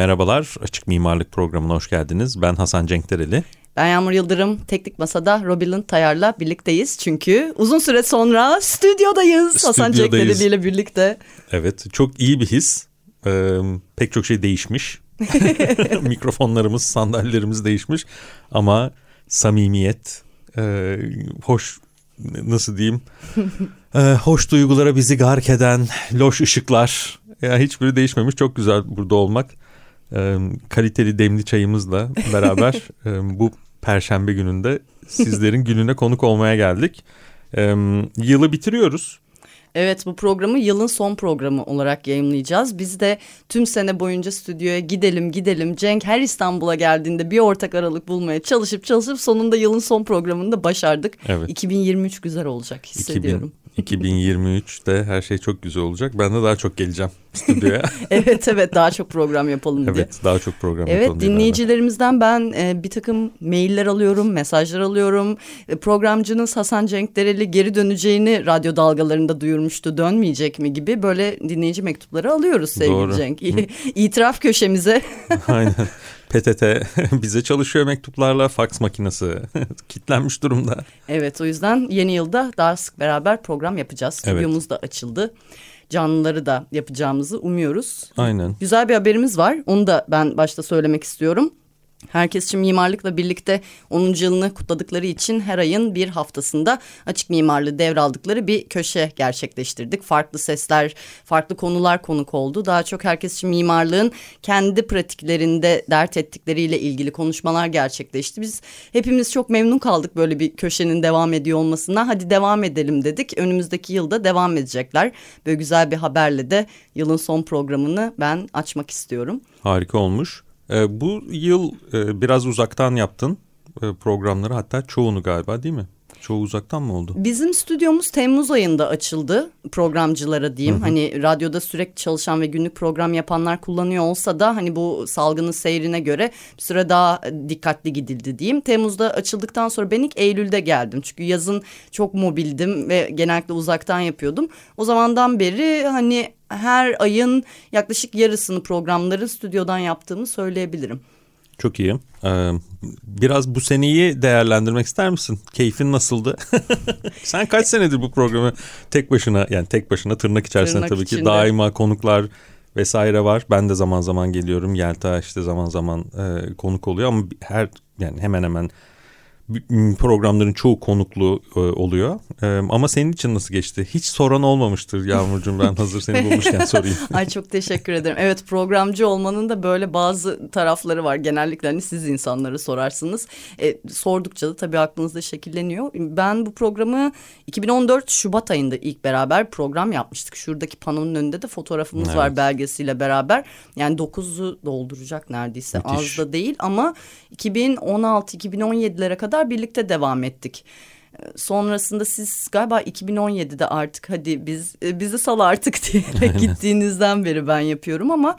Merhabalar, Açık Mimarlık Programı'na hoş geldiniz. Ben Hasan Cenkdereli. Ben Yağmur Yıldırım. Teknik Masa'da Robilin Tayar'la birlikteyiz. Çünkü uzun süre sonra stüdyodayız. Hasan Stüdyodayız. Cenkdereli ile birlikte. Evet, çok iyi bir his. Ee, pek çok şey değişmiş. Mikrofonlarımız, sandalyelerimiz değişmiş. Ama samimiyet, e, hoş, nasıl diyeyim, e, hoş duygulara bizi gark eden loş ışıklar. Yani hiçbiri değişmemiş. Çok güzel burada olmak. E, kaliteli demli çayımızla beraber e, bu perşembe gününde sizlerin gününe konuk olmaya geldik. E, yılı bitiriyoruz. Evet bu programı yılın son programı olarak yayınlayacağız. Biz de tüm sene boyunca stüdyoya gidelim gidelim. Cenk her İstanbul'a geldiğinde bir ortak aralık bulmaya çalışıp çalışıp sonunda yılın son programını da başardık. Evet. 2023 güzel olacak hissediyorum. 2023'te her şey çok güzel olacak. Ben de daha çok geleceğim stüdyoya. evet evet daha çok program yapalım diye. evet daha çok program Evet yapalım diye dinleyicilerimizden ben e, bir takım mailler alıyorum, mesajlar alıyorum. E, programcınız Hasan Cenk Dereli geri döneceğini radyo dalgalarında duyurmuştu. Dönmeyecek mi gibi böyle dinleyici mektupları alıyoruz sevgili Doğru. Cenk. İtiraf köşemize. Aynen. PTT bize çalışıyor mektuplarla fax makinesi kilitlenmiş durumda. evet o yüzden yeni yılda daha sık beraber program yapacağız. Evet. Stüdyomuz da açıldı. Canlıları da yapacağımızı umuyoruz. Aynen. Güzel bir haberimiz var. Onu da ben başta söylemek istiyorum. Herkes için mimarlıkla birlikte 10. yılını kutladıkları için her ayın bir haftasında açık mimarlığı devraldıkları bir köşe gerçekleştirdik. Farklı sesler, farklı konular konuk oldu. Daha çok herkes için mimarlığın kendi pratiklerinde dert ettikleriyle ilgili konuşmalar gerçekleşti. Biz hepimiz çok memnun kaldık böyle bir köşenin devam ediyor olmasından. Hadi devam edelim dedik. Önümüzdeki yılda devam edecekler. Böyle güzel bir haberle de yılın son programını ben açmak istiyorum. Harika olmuş. Ee, bu yıl e, biraz uzaktan yaptın e, programları hatta çoğunu galiba değil mi? Çoğu uzaktan mı oldu? Bizim stüdyomuz Temmuz ayında açıldı programcılara diyeyim. Hani radyoda sürekli çalışan ve günlük program yapanlar kullanıyor olsa da hani bu salgının seyrine göre bir süre daha dikkatli gidildi diyeyim. Temmuz'da açıldıktan sonra ben ilk Eylül'de geldim. Çünkü yazın çok mobildim ve genellikle uzaktan yapıyordum. O zamandan beri hani her ayın yaklaşık yarısını programları stüdyodan yaptığımı söyleyebilirim. Çok iyi. Ee, biraz bu seneyi değerlendirmek ister misin? Keyfin nasıldı? Sen kaç senedir bu programı tek başına yani tek başına tırnak içerisinde Tırnak tabii içinde. ki daima konuklar vesaire var. Ben de zaman zaman geliyorum. Yelta işte zaman zaman e, konuk oluyor ama her yani hemen hemen programların çoğu konuklu e, oluyor. E, ama senin için nasıl geçti? Hiç soran olmamıştır Yağmurcuğum ben hazır seni bulmuşken sorayım. Ay çok teşekkür ederim. Evet programcı olmanın da böyle bazı tarafları var. Genellikle hani siz insanları sorarsınız. E, sordukça da tabii aklınızda şekilleniyor. Ben bu programı 2014 Şubat ayında ilk beraber program yapmıştık. Şuradaki panonun önünde de fotoğrafımız Evet. var belgesiyle beraber. Yani 9'u dolduracak neredeyse. Müthiş. Az da değil ama 2016-2017'lere kadar birlikte devam ettik. Sonrasında siz galiba 2017'de artık hadi biz e, bizi sal artık diyerek gittiğinizden beri ben yapıyorum ama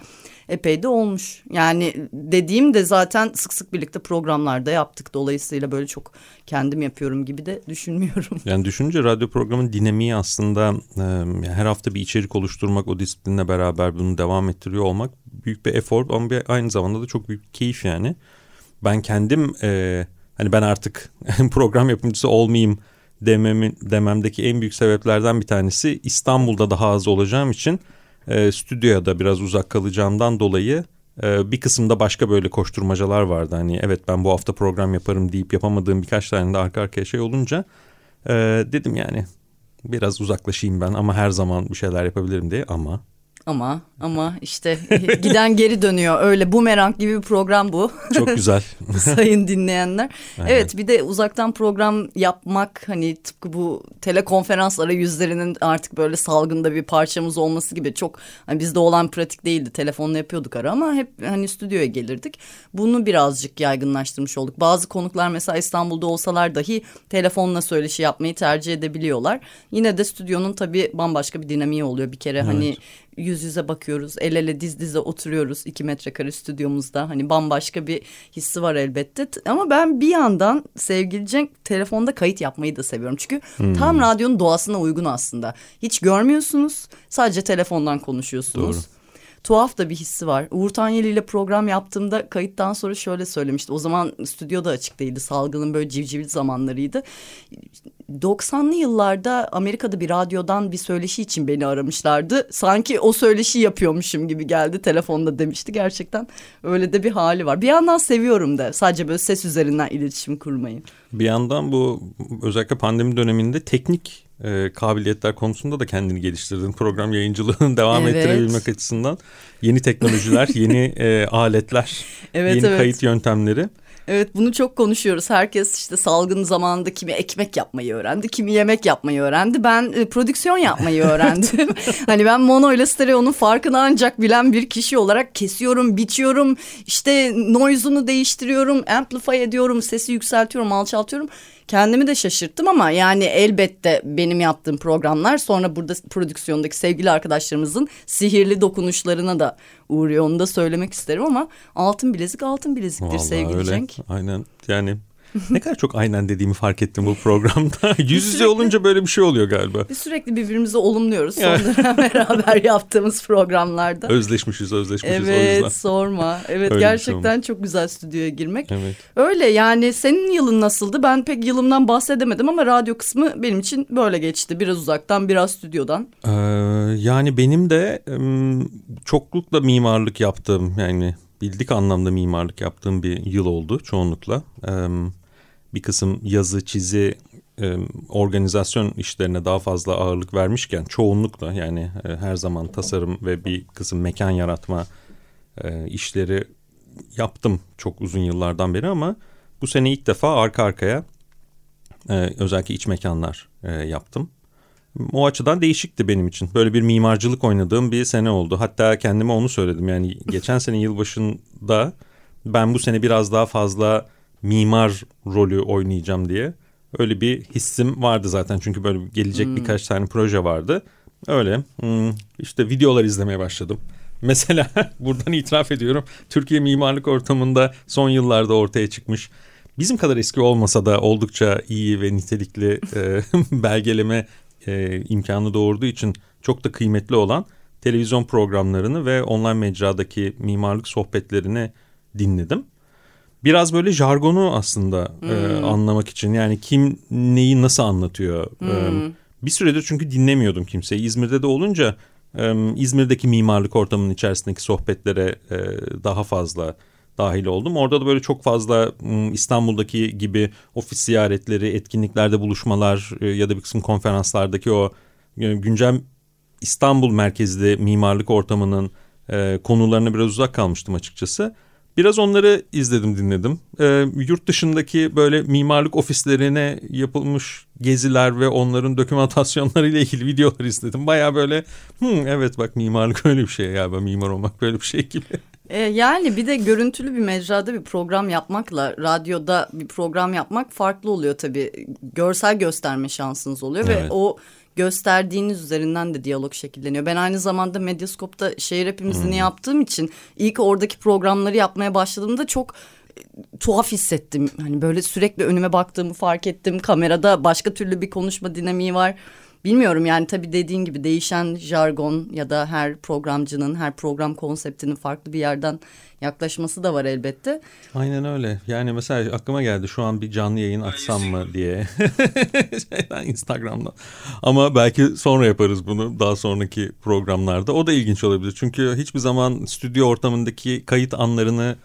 epey de olmuş. Yani dediğim de zaten sık sık birlikte programlarda yaptık. Dolayısıyla böyle çok kendim yapıyorum gibi de düşünmüyorum. Yani düşününce radyo programın dinamiği aslında e, her hafta bir içerik oluşturmak, o disiplinle beraber bunu devam ettiriyor olmak büyük bir efor ama bir, aynı zamanda da çok büyük bir keyif yani. Ben kendim e, hani ben artık program yapımcısı olmayayım dememin, dememdeki en büyük sebeplerden bir tanesi İstanbul'da daha az olacağım için e, stüdyoya da biraz uzak kalacağımdan dolayı e, bir kısımda başka böyle koşturmacalar vardı. Hani evet ben bu hafta program yaparım deyip yapamadığım birkaç tane de arka arkaya şey olunca e, dedim yani biraz uzaklaşayım ben ama her zaman bir şeyler yapabilirim diye ama Ama ama işte giden geri dönüyor. Öyle bumerang gibi bir program bu. Çok güzel. Sayın dinleyenler. Aynen. Evet bir de uzaktan program yapmak hani tıpkı bu telekonferans arayüzlerinin artık böyle salgında bir parçamız olması gibi çok hani bizde olan pratik değildi. Telefonla yapıyorduk ara ama hep hani stüdyoya gelirdik. Bunu birazcık yaygınlaştırmış olduk. Bazı konuklar mesela İstanbul'da olsalar dahi telefonla söyleşi yapmayı tercih edebiliyorlar. Yine de stüdyonun tabii bambaşka bir dinamiği oluyor. Bir kere hani evet. hani yüz yüze bakıyoruz. El ele diz dize oturuyoruz iki metrekare stüdyomuzda. Hani bambaşka bir hissi var elbette. Ama ben bir yandan sevgili Cenk telefonda kayıt yapmayı da seviyorum. Çünkü hmm. tam radyonun doğasına uygun aslında. Hiç görmüyorsunuz. Sadece telefondan konuşuyorsunuz. Doğru tuhaf da bir hissi var. Uğur Tanyeli ile program yaptığımda kayıttan sonra şöyle söylemişti. O zaman stüdyoda açık değildi. Salgının böyle civcivli zamanlarıydı. 90'lı yıllarda Amerika'da bir radyodan bir söyleşi için beni aramışlardı. Sanki o söyleşi yapıyormuşum gibi geldi telefonda demişti. Gerçekten öyle de bir hali var. Bir yandan seviyorum da sadece böyle ses üzerinden iletişim kurmayı. Bir yandan bu özellikle pandemi döneminde teknik e, kabiliyetler konusunda da kendini geliştirdin. Program yayıncılığını devam evet. ettirebilmek açısından yeni teknolojiler, yeni e, aletler, evet, yeni evet. kayıt yöntemleri. Evet bunu çok konuşuyoruz. Herkes işte salgın zamanında kimi ekmek yapmayı öğrendi, kimi yemek yapmayı öğrendi. Ben e, prodüksiyon yapmayı öğrendim. hani ben mono ile stereonun farkını ancak bilen bir kişi olarak kesiyorum, biçiyorum. İşte noise'unu değiştiriyorum, amplify ediyorum, sesi yükseltiyorum, alçaltıyorum. Kendimi de şaşırttım ama yani elbette benim yaptığım programlar sonra burada prodüksiyondaki sevgili arkadaşlarımızın sihirli dokunuşlarına da uğruyor. Onu da söylemek isterim ama altın bilezik altın bileziktir Vallahi sevgili öyle. Cenk. Aynen yani ne kadar çok aynen dediğimi fark ettim bu programda. Yüz yüze olunca böyle bir şey oluyor galiba. Biz sürekli birbirimizi olumluyoruz son dönem beraber yaptığımız programlarda. Özleşmişiz, özleşmişiz evet, o yüzden. Evet, sorma. Evet, Öyle gerçekten şey çok güzel stüdyoya girmek. Evet. Öyle yani senin yılın nasıldı? Ben pek yılımdan bahsedemedim ama radyo kısmı benim için böyle geçti. Biraz uzaktan, biraz stüdyodan. Ee, yani benim de çoklukla mimarlık yaptığım yani bildik anlamda mimarlık yaptığım bir yıl oldu çoğunlukla. Ee, bir kısım yazı, çizi, e, organizasyon işlerine daha fazla ağırlık vermişken çoğunlukla yani e, her zaman tasarım ve bir kısım mekan yaratma e, işleri yaptım çok uzun yıllardan beri ama bu sene ilk defa arka arkaya özellikle iç mekanlar yaptım. O açıdan değişikti benim için. Böyle bir mimarcılık oynadığım bir sene oldu. Hatta kendime onu söyledim. Yani geçen sene yılbaşında ben bu sene biraz daha fazla mimar rolü oynayacağım diye. Öyle bir hissim vardı zaten çünkü böyle gelecek hmm. birkaç tane proje vardı. Öyle hmm, işte videolar izlemeye başladım. Mesela buradan itiraf ediyorum Türkiye mimarlık ortamında son yıllarda ortaya çıkmış bizim kadar eski olmasa da oldukça iyi ve nitelikli e, belgeleme e, imkanı doğurduğu için çok da kıymetli olan televizyon programlarını ve online mecradaki mimarlık sohbetlerini dinledim biraz böyle jargonu aslında hmm. e, anlamak için yani kim neyi nasıl anlatıyor. Hmm. E, bir süredir çünkü dinlemiyordum kimseyi. İzmir'de de olunca e, İzmir'deki mimarlık ortamının içerisindeki sohbetlere e, daha fazla dahil oldum. Orada da böyle çok fazla İstanbul'daki gibi ofis ziyaretleri, etkinliklerde buluşmalar e, ya da bir kısım konferanslardaki o e, güncel İstanbul merkezli mimarlık ortamının e, konularına biraz uzak kalmıştım açıkçası. Biraz onları izledim dinledim. Ee, yurt dışındaki böyle mimarlık ofislerine yapılmış geziler ve onların dokümantasyonları ile ilgili videolar izledim. Baya böyle hmm, evet bak mimarlık öyle bir şey galiba mimar olmak böyle bir şey gibi. E, yani bir de görüntülü bir mecrada bir program yapmakla radyoda bir program yapmak farklı oluyor tabii. Görsel gösterme şansınız oluyor evet. ve o gösterdiğiniz üzerinden de diyalog şekilleniyor. Ben aynı zamanda Medyaskop'ta şehir hepimizini hmm. yaptığım için ilk oradaki programları yapmaya başladığımda çok e, tuhaf hissettim. Hani böyle sürekli önüme baktığımı fark ettim. Kamerada başka türlü bir konuşma dinamiği var. Bilmiyorum yani tabii dediğin gibi değişen jargon ya da her programcının, her program konseptinin farklı bir yerden yaklaşması da var elbette. Aynen öyle. Yani mesela aklıma geldi şu an bir canlı yayın açsam mı diye. Şeyden Instagram'da. Ama belki sonra yaparız bunu daha sonraki programlarda. O da ilginç olabilir. Çünkü hiçbir zaman stüdyo ortamındaki kayıt anlarını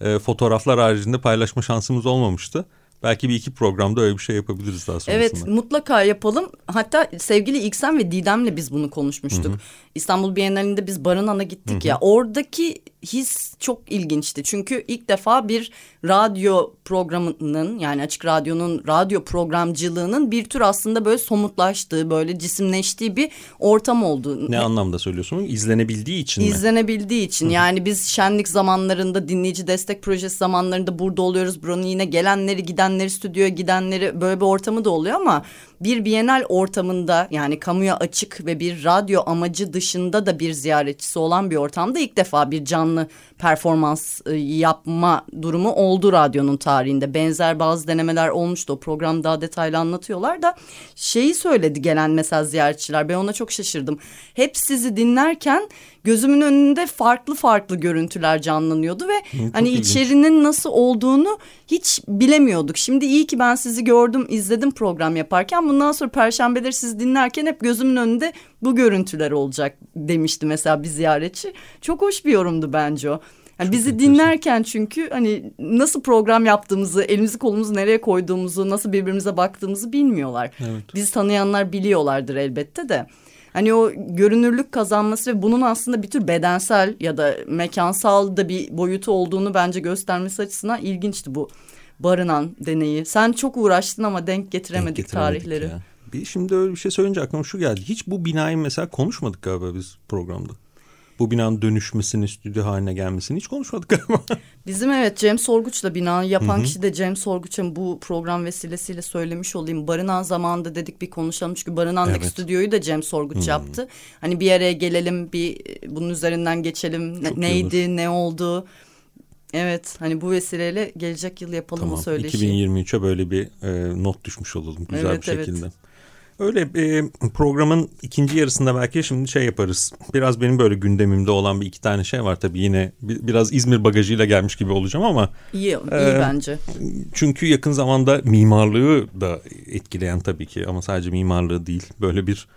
e, fotoğraflar haricinde paylaşma şansımız olmamıştı. Belki bir iki programda öyle bir şey yapabiliriz daha sonrasında. Evet mutlaka yapalım. Hatta sevgili İksen ve Didem'le biz bunu konuşmuştuk. Hı hı. İstanbul Bienalinde biz Barınan'a gittik hı hı. ya. Oradaki his çok ilginçti. Çünkü ilk defa bir radyo programının yani açık radyonun radyo programcılığının bir tür aslında böyle somutlaştığı, böyle cisimleştiği bir ortam oldu. Ne, anlamda söylüyorsun? İzlenebildiği için mi? İzlenebildiği için. Yani biz şenlik zamanlarında, dinleyici destek projesi zamanlarında burada oluyoruz. Buranın yine gelenleri, gidenleri, stüdyoya gidenleri böyle bir ortamı da oluyor ama bir bienal ortamında yani kamuya açık ve bir radyo amacı dışında da bir ziyaretçisi olan bir ortamda ilk defa bir canlı performans e, yapma durumu oldu radyonun tarihinde. Benzer bazı denemeler olmuştu. O program daha detaylı anlatıyorlar da şeyi söyledi gelen mesela ziyaretçiler. Ben ona çok şaşırdım. Hep sizi dinlerken gözümün önünde farklı farklı görüntüler canlanıyordu ve Hı, hani ilginç. içerinin nasıl olduğunu hiç bilemiyorduk. Şimdi iyi ki ben sizi gördüm, izledim program yaparken. Bundan sonra perşembeleri sizi dinlerken hep gözümün önünde bu görüntüler olacak demişti mesela bir ziyaretçi. Çok hoş bir yorumdu bence o. Yani bizi dinlerken çünkü hani nasıl program yaptığımızı, elimizi kolumuzu nereye koyduğumuzu, nasıl birbirimize baktığımızı bilmiyorlar. Evet. Bizi tanıyanlar biliyorlardır elbette de. Hani o görünürlük kazanması ve bunun aslında bir tür bedensel ya da mekansal da bir boyutu olduğunu bence göstermesi açısından ilginçti bu barınan deneyi. Sen çok uğraştın ama denk getiremedik, denk getiremedik tarihleri. Ya. Bir şimdi öyle bir şey söyleyince aklıma şu geldi. Hiç bu binayı mesela konuşmadık galiba biz programda bu binanın dönüşmesini, stüdyo haline gelmesini hiç konuşmadık ama. Bizim evet Cem Sorguç'la binayı yapan Hı-hı. kişi de Cem Sorguç'un bu program vesilesiyle söylemiş olayım. Barınan zamanında dedik bir konuşalım çünkü Barınan'daki evet. stüdyoyu da Cem Sorguç Hı-hı. yaptı. Hani bir araya gelelim bir bunun üzerinden geçelim. Çok neydi, ne oldu? Evet hani bu vesileyle gelecek yıl yapalım tamam, o söyleşi. 2023'e böyle bir e, not düşmüş olalım güzel evet, bir şekilde. Evet. Öyle e, programın ikinci yarısında belki şimdi şey yaparız. Biraz benim böyle gündemimde olan bir iki tane şey var tabii yine biraz İzmir bagajıyla gelmiş gibi olacağım ama. İyi, iyi e, bence. Çünkü yakın zamanda mimarlığı da etkileyen tabii ki ama sadece mimarlığı değil. Böyle bir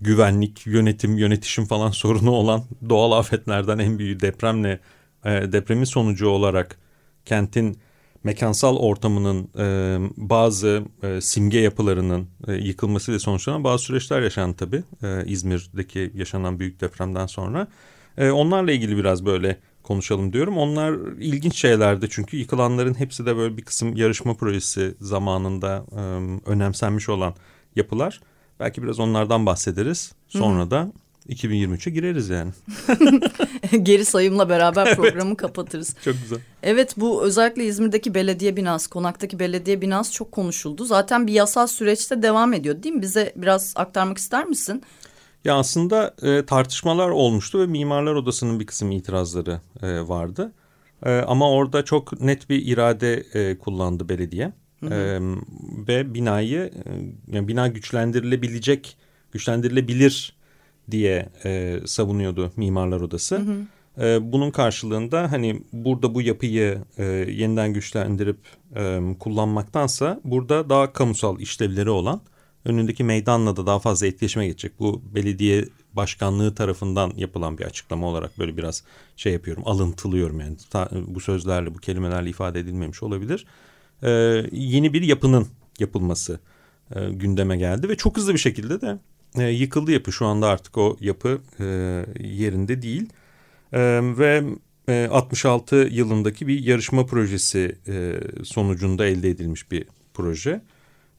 güvenlik, yönetim, yönetişim falan sorunu olan doğal afetlerden en büyüğü depremle e, depremin sonucu olarak kentin mekansal ortamının e, bazı e, simge yapılarının e, yıkılmasıyla sonuçlanan bazı süreçler yaşandı tabii e, İzmir'deki yaşanan büyük depremden sonra. E, onlarla ilgili biraz böyle konuşalım diyorum. Onlar ilginç şeylerdi çünkü yıkılanların hepsi de böyle bir kısım yarışma projesi zamanında e, önemsenmiş olan yapılar. Belki biraz onlardan bahsederiz. Sonra -hı. da 2023'e gireriz yani. Geri sayımla beraber evet. programı kapatırız. Çok güzel. Evet bu özellikle İzmir'deki belediye binası, konaktaki belediye binası çok konuşuldu. Zaten bir yasal süreçte devam ediyor değil mi? Bize biraz aktarmak ister misin? Ya aslında e, tartışmalar olmuştu ve Mimarlar Odası'nın bir kısım itirazları e, vardı. E, ama orada çok net bir irade e, kullandı belediye. Hı hı. E, ve binayı, e, yani bina güçlendirilebilecek, güçlendirilebilir diye e, savunuyordu Mimarlar Odası. Hı hı. E, bunun karşılığında hani burada bu yapıyı e, yeniden güçlendirip e, kullanmaktansa burada daha kamusal işlevleri olan önündeki meydanla da daha fazla etkileşime geçecek. Bu belediye başkanlığı tarafından yapılan bir açıklama olarak böyle biraz şey yapıyorum alıntılıyorum yani Ta, bu sözlerle bu kelimelerle ifade edilmemiş olabilir. E, yeni bir yapının yapılması e, gündeme geldi ve çok hızlı bir şekilde de e, yıkıldı yapı. Şu anda artık o yapı e, yerinde değil. E, ve e, 66 yılındaki bir yarışma projesi e, sonucunda elde edilmiş bir proje.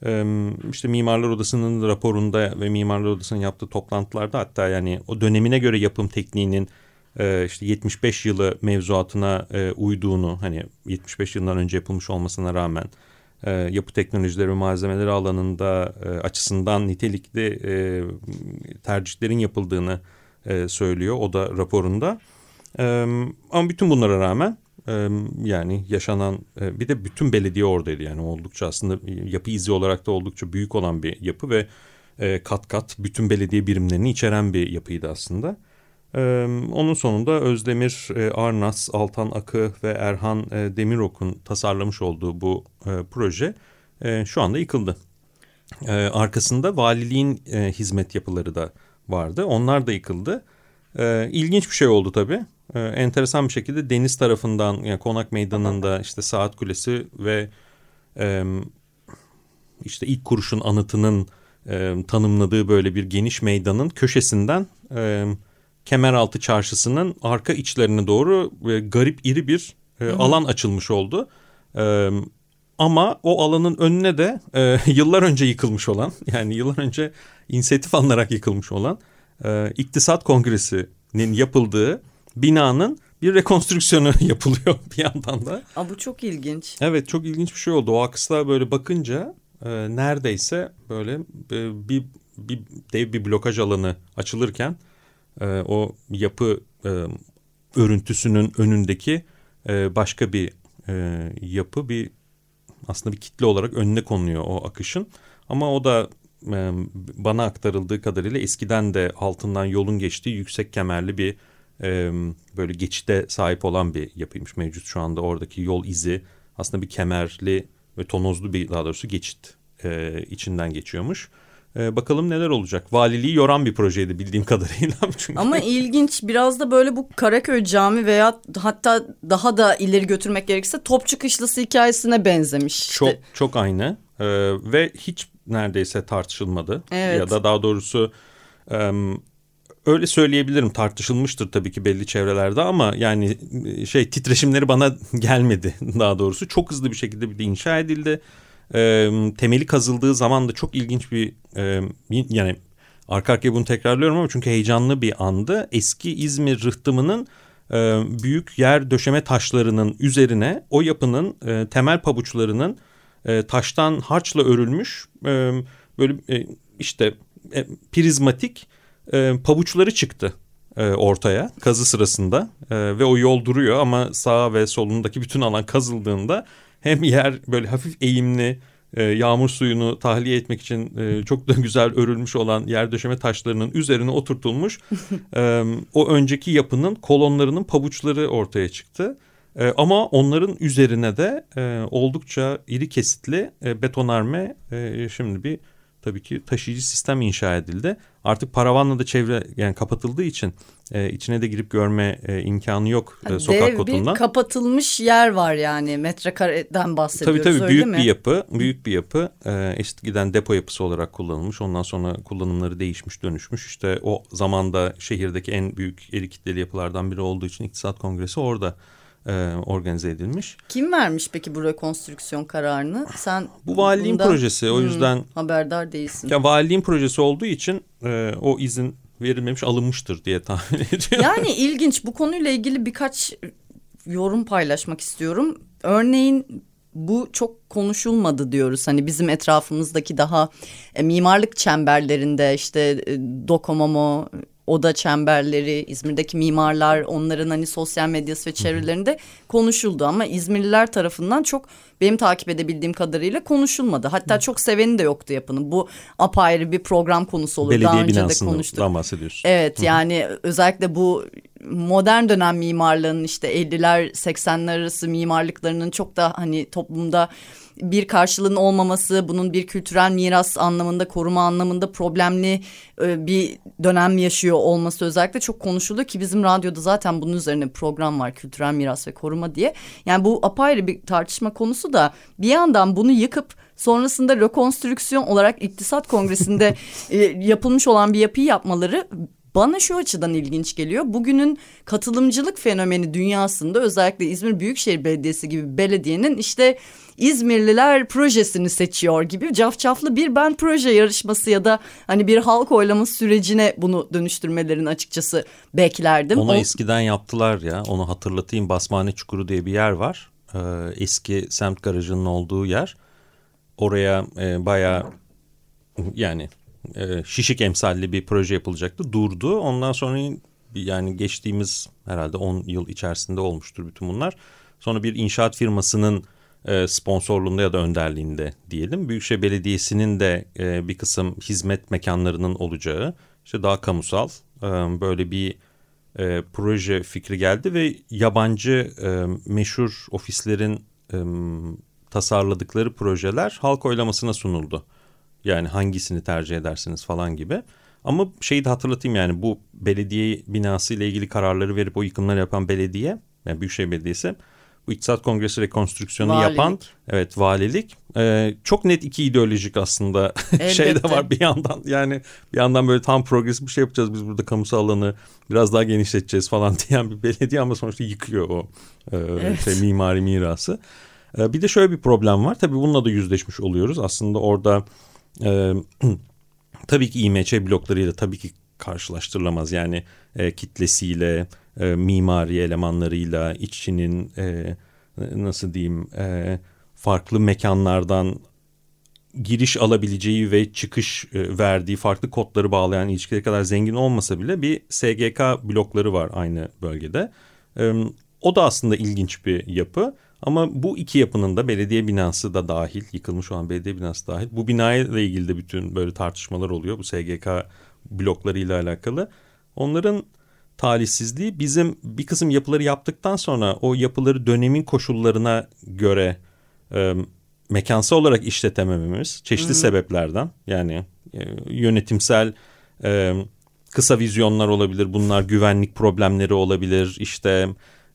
E, işte Mimarlar Odası'nın raporunda ve Mimarlar Odası'nın yaptığı toplantılarda hatta yani o dönemine göre yapım tekniğinin e, işte 75 yılı mevzuatına e, uyduğunu hani 75 yıldan önce yapılmış olmasına rağmen e, yapı teknolojileri ve malzemeleri alanında e, açısından nitelikli e, tercihlerin yapıldığını söylüyor o da raporunda. Ama bütün bunlara rağmen yani yaşanan bir de bütün belediye oradaydı yani oldukça aslında yapı izi olarak da oldukça büyük olan bir yapı ve kat kat bütün belediye birimlerini içeren bir yapıydı aslında. Onun sonunda Özdemir e, Arnas, Altan Akı ve Erhan e, Demirok'un tasarlamış olduğu bu e, proje şu anda yıkıldı. Arkasında valiliğin hizmet yapıları da vardı. Onlar da yıkıldı. İlginç bir şey oldu tabii. Enteresan bir şekilde deniz tarafından yani Konak Meydanı'nda işte Saat Kulesi ve işte ilk kuruşun anıtının tanımladığı böyle bir geniş meydanın köşesinden Kemeraltı Çarşısı'nın arka içlerine doğru e, garip iri bir e, alan açılmış oldu. E, ama o alanın önüne de e, yıllar önce yıkılmış olan yani yıllar önce inisiyatif alınarak yıkılmış olan e, İktisat Kongresi'nin yapıldığı binanın bir rekonstrüksiyonu yapılıyor bir yandan da. Aa, bu çok ilginç. Evet çok ilginç bir şey oldu. O aksla böyle bakınca e, neredeyse böyle e, bir, bir dev bir blokaj alanı açılırken e, o yapı e, örüntüsünün önündeki e, başka bir e, yapı bir aslında bir kitle olarak önüne konuluyor o akışın. Ama o da e, bana aktarıldığı kadarıyla eskiden de altından yolun geçtiği yüksek kemerli bir e, böyle geçide sahip olan bir yapıymış mevcut şu anda oradaki yol izi aslında bir kemerli ve tonozlu bir daha doğrusu geçit e, içinden geçiyormuş. E, bakalım neler olacak. Valiliği yoran bir projeydi bildiğim kadarıyla. Çünkü. Ama ilginç biraz da böyle bu Karaköy Cami veya hatta daha da ileri götürmek gerekirse Topçu Kışlası hikayesine benzemiş. Çok çok aynı e, ve hiç neredeyse tartışılmadı. Evet. Ya da daha doğrusu e, öyle söyleyebilirim tartışılmıştır tabii ki belli çevrelerde ama yani şey titreşimleri bana gelmedi daha doğrusu. Çok hızlı bir şekilde bir de inşa edildi e, temeli kazıldığı zaman da çok ilginç bir e, yani arka arkaya bunu tekrarlıyorum ama çünkü heyecanlı bir andı. Eski İzmir rıhtımının e, büyük yer döşeme taşlarının üzerine o yapının e, temel pabuçlarının e, taştan harçla örülmüş e, böyle e, işte e, prizmatik e, pabuçları çıktı e, ortaya kazı sırasında e, ve o yol duruyor ama sağ ve solundaki bütün alan kazıldığında hem yer böyle hafif eğimli e, yağmur suyunu tahliye etmek için e, çok da güzel örülmüş olan yer döşeme taşlarının üzerine oturtulmuş e, o önceki yapının kolonlarının pabuçları ortaya çıktı. E, ama onların üzerine de e, oldukça iri kesitli e, betonarme e, şimdi bir tabii ki taşıyıcı sistem inşa edildi. Artık paravanla da çevre yani kapatıldığı için e, içine de girip görme e, imkanı yok e, sokak Dev kotundan. bir kapatılmış yer var yani metrekareden bahsediyoruz Tabii tabii büyük mi? bir yapı büyük bir yapı e, eskiden depo yapısı olarak kullanılmış ondan sonra kullanımları değişmiş dönüşmüş işte o zamanda şehirdeki en büyük eri kitleli yapılardan biri olduğu için iktisat kongresi orada e, organize edilmiş. Kim vermiş peki bu rekonstrüksiyon kararını? Sen bu valiliğin bundan, projesi o hmm, yüzden haberdar değilsin. Ya valiliğin projesi olduğu için e, o izin verilmemiş alınmıştır diye tahmin ediyorum. Yani ilginç bu konuyla ilgili birkaç yorum paylaşmak istiyorum. Örneğin bu çok konuşulmadı diyoruz. Hani bizim etrafımızdaki daha e, mimarlık çemberlerinde işte e, Dokomomo, oda çemberleri, İzmir'deki mimarlar, onların hani sosyal medyası ve çevrelerinde konuşuldu. Ama İzmirliler tarafından çok benim takip edebildiğim kadarıyla konuşulmadı. Hatta çok seveni de yoktu yapının. Bu apayrı bir program konusu olur. Belediye Daha önce de konuştuk. bahsediyorsun. Evet yani özellikle bu modern dönem mimarlığının işte 50'ler 80'ler arası mimarlıklarının çok da hani toplumda bir karşılığın olmaması, bunun bir kültürel miras anlamında, koruma anlamında problemli e, bir dönem yaşıyor olması özellikle çok konuşuluyor ki bizim radyoda zaten bunun üzerine program var kültürel miras ve koruma diye. Yani bu apayrı bir tartışma konusu da bir yandan bunu yıkıp sonrasında rekonstrüksiyon olarak iktisat kongresinde e, yapılmış olan bir yapıyı yapmaları bana şu açıdan ilginç geliyor. Bugünün katılımcılık fenomeni dünyasında özellikle İzmir Büyükşehir Belediyesi gibi belediyenin işte İzmirliler projesini seçiyor gibi cafcaflı bir ben proje yarışması ya da hani bir halk oylaması sürecine bunu dönüştürmelerini açıkçası beklerdim. Onu o... eskiden yaptılar ya onu hatırlatayım Basmane Çukuru diye bir yer var. Ee, eski semt garajının olduğu yer. Oraya e, bayağı yani e, şişik emsalli bir proje yapılacaktı. Durdu. Ondan sonra yani geçtiğimiz herhalde 10 yıl içerisinde olmuştur bütün bunlar. Sonra bir inşaat firmasının e, sponsorluğunda ya da önderliğinde diyelim. Büyükşehir Belediyesi'nin de e, bir kısım hizmet mekanlarının olacağı işte daha kamusal e, böyle bir e, proje fikri geldi ve yabancı e, meşhur ofislerin e, tasarladıkları projeler halk oylamasına sunuldu. Yani hangisini tercih edersiniz falan gibi. Ama şeyi de hatırlatayım yani bu belediye binası ile ilgili kararları verip o yıkımları yapan belediye yani Büyükşehir Belediyesi bu İktisat Kongresi rekonstrüksiyonu Valilik. yapan evet valilik. E, çok net iki ideolojik aslında. Şey de var bir yandan. Yani bir yandan böyle tam progresif bir şey yapacağız biz burada kamusal alanı biraz daha genişleteceğiz falan diyen bir belediye ama sonuçta yıkıyor o e, şey, mimari mirası. E, bir de şöyle bir problem var. Tabii bununla da yüzleşmiş oluyoruz. Aslında orada e, tabii ki İMÇ bloklarıyla tabii ki karşılaştırılamaz. Yani e, kitlesiyle, e, mimari elemanlarıyla, işçinin e, nasıl diyeyim e, farklı mekanlardan giriş alabileceği ve çıkış e, verdiği farklı kodları bağlayan ilişkileri kadar zengin olmasa bile bir SGK blokları var aynı bölgede. E, o da aslında ilginç bir yapı. Ama bu iki yapının da belediye binası da dahil, yıkılmış olan belediye binası dahil. Bu binayla ilgili de bütün böyle tartışmalar oluyor bu SGK bloklarıyla alakalı. Onların talihsizliği bizim bir kısım yapıları yaptıktan sonra o yapıları dönemin koşullarına göre e, mekansal olarak işletemememiz çeşitli sebeplerden. Yani e, yönetimsel e, kısa vizyonlar olabilir bunlar güvenlik problemleri olabilir işte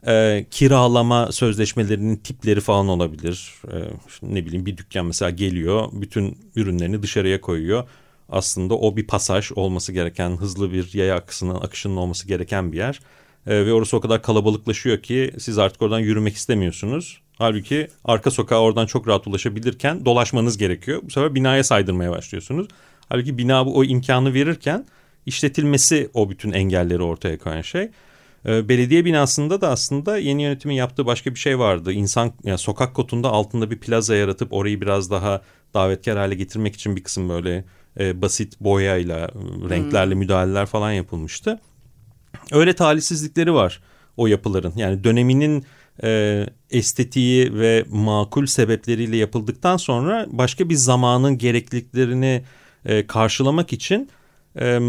e, kiralama sözleşmelerinin tipleri falan olabilir. E, ne bileyim bir dükkan mesela geliyor bütün ürünlerini dışarıya koyuyor aslında o bir pasaj olması gereken hızlı bir yaya akışının akışının olması gereken bir yer E, ve orası o kadar kalabalıklaşıyor ki siz artık oradan yürümek istemiyorsunuz. Halbuki arka sokağa oradan çok rahat ulaşabilirken dolaşmanız gerekiyor. Bu sefer binaya saydırmaya başlıyorsunuz. Halbuki bina bu o imkanı verirken işletilmesi o bütün engelleri ortaya koyan şey. Ee, belediye binasında da aslında yeni yönetimin yaptığı başka bir şey vardı. İnsan yani sokak kotunda altında bir plaza yaratıp orayı biraz daha davetkar hale getirmek için bir kısım böyle e, basit boyayla, renklerle müdahaleler falan yapılmıştı. Öyle talihsizlikleri var o yapıların. Yani döneminin e, estetiği ve makul sebepleriyle yapıldıktan sonra başka bir zamanın gerekliliklerini e, karşılamak için e,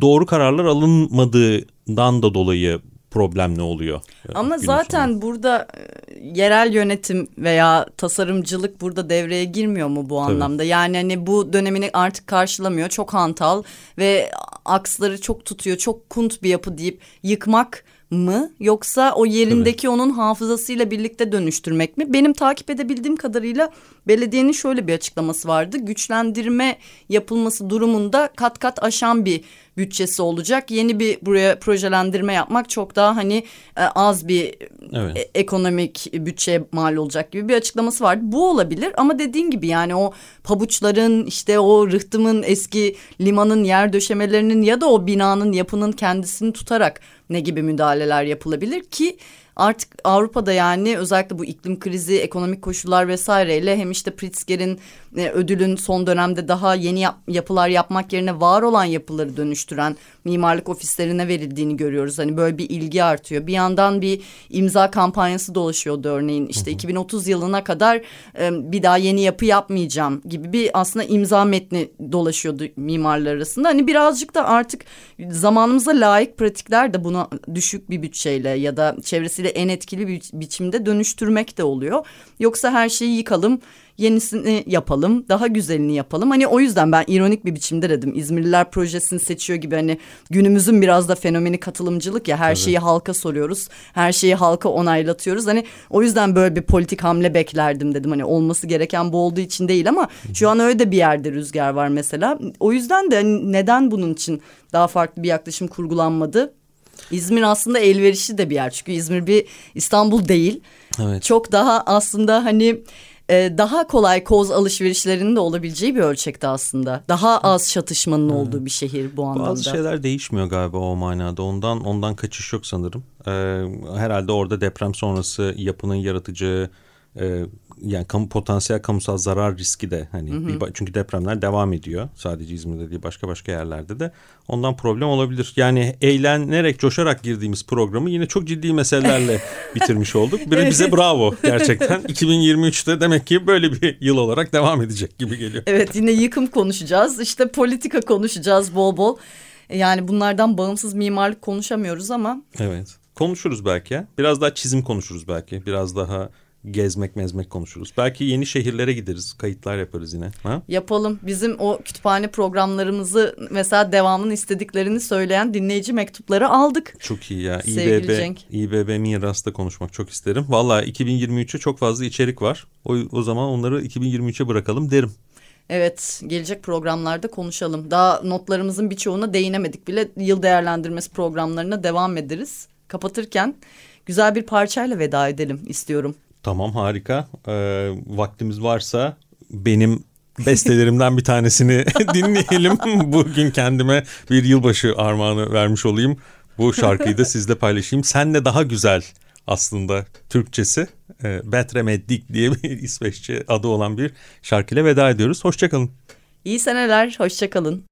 doğru kararlar alınmadığından da dolayı problem ne oluyor? Ama zaten sonunda? burada e, yerel yönetim veya tasarımcılık burada devreye girmiyor mu bu anlamda? Yani hani bu dönemini artık karşılamıyor. Çok hantal ve aksları çok tutuyor. Çok kunt bir yapı deyip yıkmak mı yoksa o yerindeki onun hafızasıyla birlikte dönüştürmek mi? Benim takip edebildiğim kadarıyla belediyenin şöyle bir açıklaması vardı. Güçlendirme yapılması durumunda kat kat aşan bir bütçesi olacak. Yeni bir buraya projelendirme yapmak çok daha hani e, az bir Evet. e- ekonomik bütçeye mal olacak gibi bir açıklaması vardı. Bu olabilir ama dediğin gibi yani o pabuçların işte o rıhtımın eski limanın yer döşemelerinin ya da o binanın yapının kendisini tutarak ne gibi müdahaleler yapılabilir ki artık Avrupa'da yani özellikle bu iklim krizi, ekonomik koşullar vesaireyle hem işte Pritzker'in e, ödülün son dönemde daha yeni yap- yapılar yapmak yerine var olan yapıları dönüştüren mimarlık ofislerine verildiğini görüyoruz. Hani böyle bir ilgi artıyor. Bir yandan bir imza kampanyası dolaşıyordu örneğin. İşte 2030 yılına kadar e, bir daha yeni yapı yapmayacağım gibi bir aslında imza metni dolaşıyordu mimarlar arasında. Hani birazcık da artık zamanımıza layık pratikler de buna düşük bir bütçeyle ya da çevresiyle en etkili bir biçimde dönüştürmek de oluyor. Yoksa her şeyi yıkalım yenisini yapalım, daha güzelini yapalım. Hani o yüzden ben ironik bir biçimde dedim. İzmirliler projesini seçiyor gibi hani günümüzün biraz da fenomeni katılımcılık ya her şeyi halka soruyoruz. Her şeyi halka onaylatıyoruz. Hani o yüzden böyle bir politik hamle beklerdim dedim. Hani olması gereken bu olduğu için değil ama şu an öyle de bir yerde rüzgar var mesela. O yüzden de hani neden bunun için daha farklı bir yaklaşım kurgulanmadı? İzmir aslında elverişli de bir yer. Çünkü İzmir bir İstanbul değil. Evet. Çok daha aslında hani e, daha kolay koz alışverişlerinin de olabileceği bir ölçekte aslında. Daha az çatışmanın olduğu bir şehir bu anlamda. Bazı şeyler değişmiyor galiba o manada. Ondan ondan kaçış yok sanırım. Ee, herhalde orada deprem sonrası yapının yaratıcı e, yani kamu potansiyel kamusal zarar riski de hani bir ba- çünkü depremler devam ediyor. Sadece İzmir'de değil başka başka yerlerde de. Ondan problem olabilir. Yani eğlenerek, coşarak girdiğimiz programı yine çok ciddi meselelerle bitirmiş olduk. Bir de bize bravo gerçekten. 2023'te demek ki böyle bir yıl olarak devam edecek gibi geliyor. Evet yine yıkım konuşacağız. İşte politika konuşacağız bol bol. Yani bunlardan bağımsız mimarlık konuşamıyoruz ama Evet. Konuşuruz belki. Biraz daha çizim konuşuruz belki. Biraz daha gezmek mezmek konuşuruz. Belki yeni şehirlere gideriz. Kayıtlar yaparız yine. Ha? Yapalım. Bizim o kütüphane programlarımızı mesela devamını istediklerini söyleyen dinleyici mektupları aldık. Çok iyi ya. Sevgili İBB, Cenk. İBB Miras'ta konuşmak çok isterim. Valla 2023'e çok fazla içerik var. O, o zaman onları 2023'e bırakalım derim. Evet, gelecek programlarda konuşalım. Daha notlarımızın birçoğuna değinemedik bile. Yıl değerlendirmesi programlarına devam ederiz. Kapatırken güzel bir parçayla veda edelim istiyorum. Tamam harika. Ee, vaktimiz varsa benim bestelerimden bir tanesini dinleyelim. Bugün kendime bir yılbaşı armağanı vermiş olayım. Bu şarkıyı da sizle paylaşayım. Senle daha güzel aslında Türkçesi. E, Betre Meddik diye bir İsveççe adı olan bir şarkıyla veda ediyoruz. Hoşçakalın. İyi seneler, hoşçakalın.